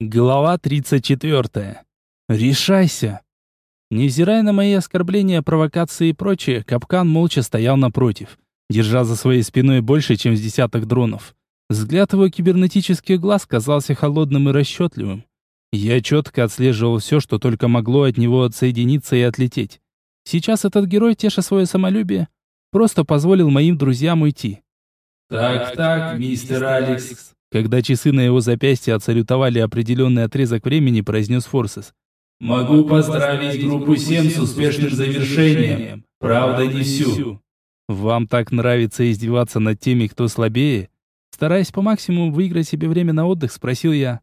Глава 34. Решайся. Невзирая на мои оскорбления, провокации и прочее, капкан молча стоял напротив, держа за своей спиной больше, чем с десяток дронов. Взгляд его кибернетических глаз казался холодным и расчетливым. Я четко отслеживал все, что только могло от него отсоединиться и отлететь. Сейчас этот герой, теша свое самолюбие, просто позволил моим друзьям уйти. «Так-так, мистер Алекс», когда часы на его запястье отсалютовали определенный отрезок времени, произнес Форсес. «Могу поздравить группу 7 с успешным завершением. Правда, не всю». «Вам так нравится издеваться над теми, кто слабее?» Стараясь по максимуму выиграть себе время на отдых, спросил я.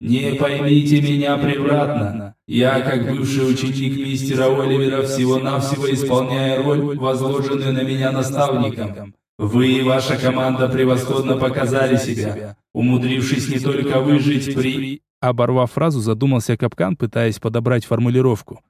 «Не поймите меня превратно. Я, как бывший ученик мистера Оливера, всего-навсего исполняю роль, возложенную на меня наставником. Вы и ваша команда превосходно показали себя, умудрившись не только выжить при...» Оборвав фразу, задумался Капкан, пытаясь подобрать формулировку.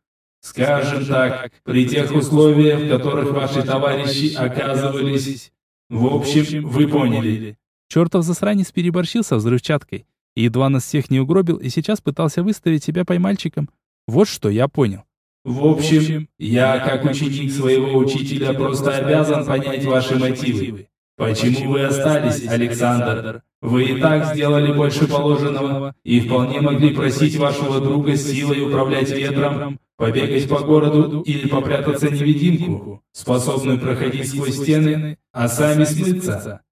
«Скажем так, при тех условиях, в которых ваши товарищи оказывались... В общем, вы поняли». Чертов засранец переборщил со взрывчаткой. Едва нас всех не угробил и сейчас пытался выставить себя поймальчиком. Вот что я понял. В общем, я, как ученик своего учителя, просто обязан понять ваши мотивы. Почему вы остались, Александр? Вы и так сделали больше положенного и вполне могли просить вашего друга силой управлять ветром, побегать по городу или попрятаться невидимку, способную проходить сквозь стены, а сами смыться.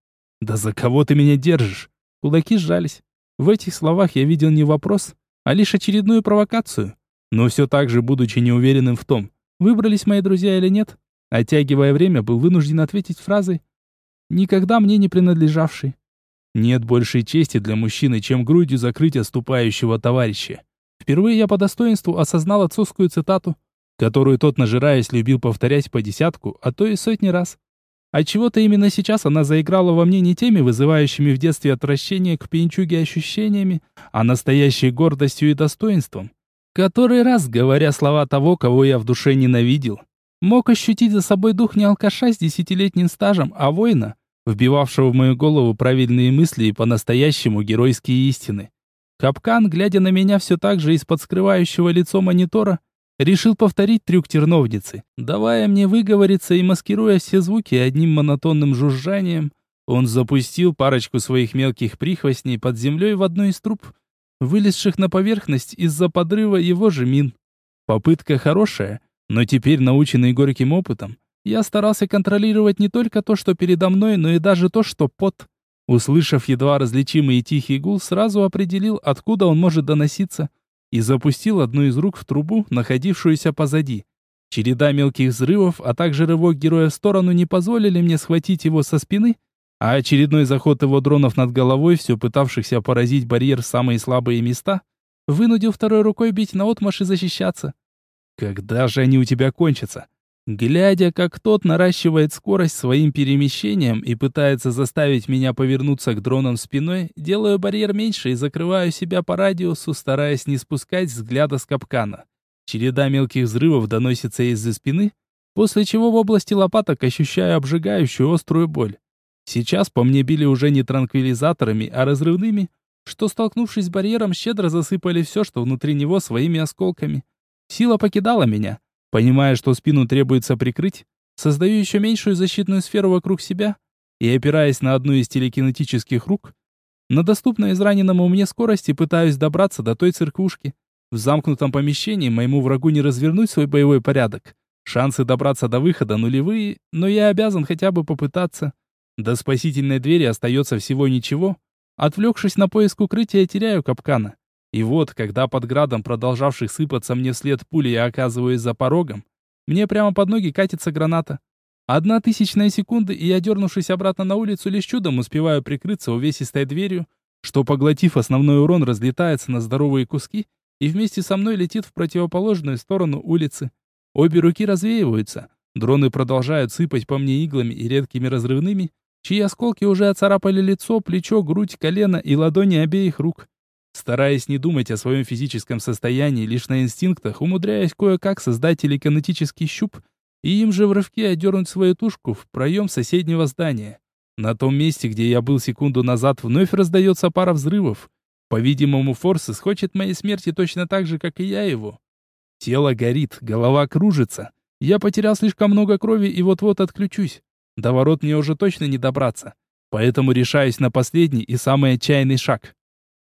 Да за кого ты меня держишь? Кулаки сжались. В этих словах я видел не вопрос, а лишь очередную провокацию. Но все так же, будучи неуверенным в том, выбрались мои друзья или нет, оттягивая время, был вынужден ответить фразой «никогда мне не принадлежавший». Нет большей чести для мужчины, чем грудью закрыть отступающего товарища. Впервые я по достоинству осознал отцовскую цитату, которую тот, нажираясь, любил повторять по десятку, а то и сотни раз. Отчего-то именно сейчас она заиграла во мне не теми вызывающими в детстве отвращение к пьянчуге ощущениями, а настоящей гордостью и достоинством. Который раз, говоря слова того, кого я в душе ненавидел, мог ощутить за собой дух не алкаша с десятилетним стажем, а воина, вбивавшего в мою голову правильные мысли и по-настоящему геройские истины. Капкан, глядя на меня все так же из-под скрывающего лицо монитора, решил повторить трюк терновницы. Давая мне выговориться и маскируя все звуки одним монотонным жужжанием, он запустил парочку своих мелких прихвостней под землей в одну из труб, вылезших на поверхность из-за подрыва его же мин. Попытка хорошая, но теперь, наученный горьким опытом, я старался контролировать не только то, что передо мной, но и даже то, что под. Услышав едва различимый тихий гул, сразу определил, откуда он может доноситься, и запустил одну из рук в трубу, находившуюся позади. Череда мелких взрывов, а также рывок героя в сторону не позволили мне схватить его со спины а очередной заход его дронов над головой, все пытавшихся поразить барьер в самые слабые места, вынудил второй рукой бить наотмашь и защищаться. Когда же они у тебя кончатся? Глядя, как тот наращивает скорость своим перемещением и пытается заставить меня повернуться к дронам спиной, делаю барьер меньше и закрываю себя по радиусу, стараясь не спускать взгляда с капкана. Череда мелких взрывов доносится из-за спины, после чего в области лопаток ощущаю обжигающую острую боль. Сейчас по мне били уже не транквилизаторами, а разрывными, что, столкнувшись с барьером, щедро засыпали все, что внутри него, своими осколками. Сила покидала меня. Понимая, что спину требуется прикрыть, создаю еще меньшую защитную сферу вокруг себя и, опираясь на одну из телекинетических рук, на доступной израненному мне скорости пытаюсь добраться до той церквушки. В замкнутом помещении моему врагу не развернуть свой боевой порядок. Шансы добраться до выхода нулевые, но я обязан хотя бы попытаться. До спасительной двери остается всего ничего. Отвлекшись на поиск укрытия, теряю капкана. И вот, когда под градом продолжавших сыпаться мне вслед пули я оказываюсь за порогом, мне прямо под ноги катится граната. Одна тысячная секунды, и я, дернувшись обратно на улицу, лишь чудом успеваю прикрыться увесистой дверью, что, поглотив основной урон, разлетается на здоровые куски и вместе со мной летит в противоположную сторону улицы. Обе руки развеиваются. Дроны продолжают сыпать по мне иглами и редкими разрывными, чьи осколки уже оцарапали лицо, плечо, грудь, колено и ладони обеих рук. Стараясь не думать о своем физическом состоянии, лишь на инстинктах, умудряясь кое-как создать телекинетический щуп и им же в рывке одернуть свою тушку в проем соседнего здания. На том месте, где я был секунду назад, вновь раздается пара взрывов, По-видимому, Форсес хочет моей смерти точно так же, как и я его. Тело горит, голова кружится. Я потерял слишком много крови и вот-вот отключусь. До ворот мне уже точно не добраться. Поэтому решаюсь на последний и самый отчаянный шаг.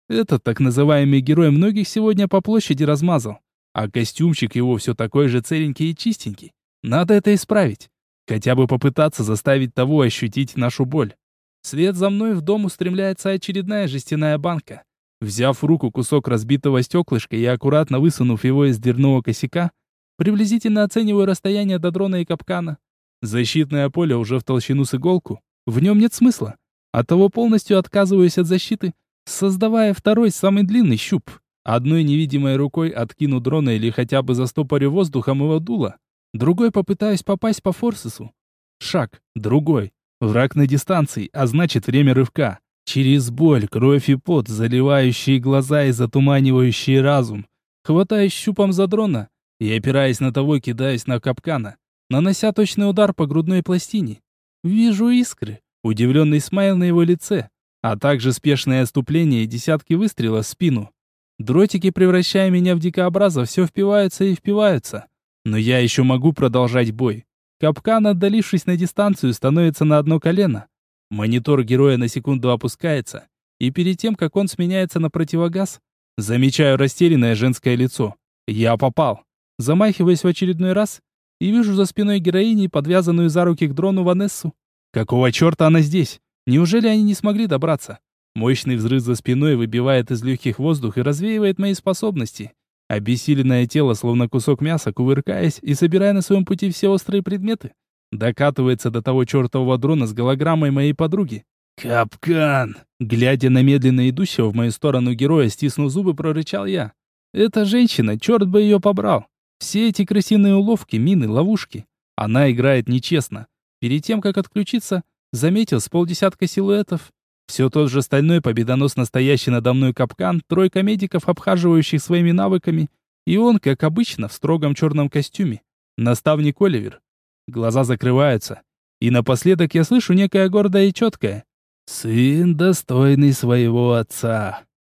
Этот так называемый герой многих сегодня по площади размазал. А костюмчик его все такой же целенький и чистенький. Надо это исправить. Хотя бы попытаться заставить того ощутить нашу боль. След за мной в дом устремляется очередная жестяная банка. Взяв в руку кусок разбитого стеклышка и аккуратно высунув его из дверного косяка, приблизительно оцениваю расстояние до дрона и капкана. Защитное поле уже в толщину с иголку. В нем нет смысла. Оттого полностью отказываюсь от защиты, создавая второй, самый длинный щуп. Одной невидимой рукой откину дрона или хотя бы застопорю воздухом его дуло. Другой попытаюсь попасть по форсису. Шаг, другой. Враг на дистанции, а значит время рывка. Через боль, кровь и пот, заливающие глаза и затуманивающие разум. Хватаюсь щупом за дрона и, опираясь на того, кидаюсь на капкана, нанося точный удар по грудной пластине. Вижу искры, удивленный смайл на его лице, а также спешное отступление и десятки выстрелов в спину. Дротики, превращая меня в дикообраза, все впиваются и впиваются. Но я еще могу продолжать бой. Капкан, отдалившись на дистанцию, становится на одно колено. Монитор героя на секунду опускается, и перед тем, как он сменяется на противогаз, замечаю растерянное женское лицо. Я попал. Замахиваюсь в очередной раз и вижу за спиной героини, подвязанную за руки к дрону Ванессу. Какого черта она здесь? Неужели они не смогли добраться? Мощный взрыв за спиной выбивает из легких воздух и развеивает мои способности. Обессиленное тело, словно кусок мяса, кувыркаясь и собирая на своем пути все острые предметы, докатывается до того чертового дрона с голограммой моей подруги. «Капкан!» Глядя на медленно идущего в мою сторону героя, стиснув зубы, прорычал я. «Эта женщина, черт бы ее побрал! Все эти крысиные уловки, мины, ловушки. Она играет нечестно. Перед тем, как отключиться, заметил с полдесятка силуэтов. Все тот же стальной победонос настоящий надо мной капкан, тройка медиков, обхаживающих своими навыками, и он, как обычно, в строгом черном костюме. Наставник Оливер. Глаза закрываются. И напоследок я слышу некое гордое и четкое. «Сын, достойный своего отца».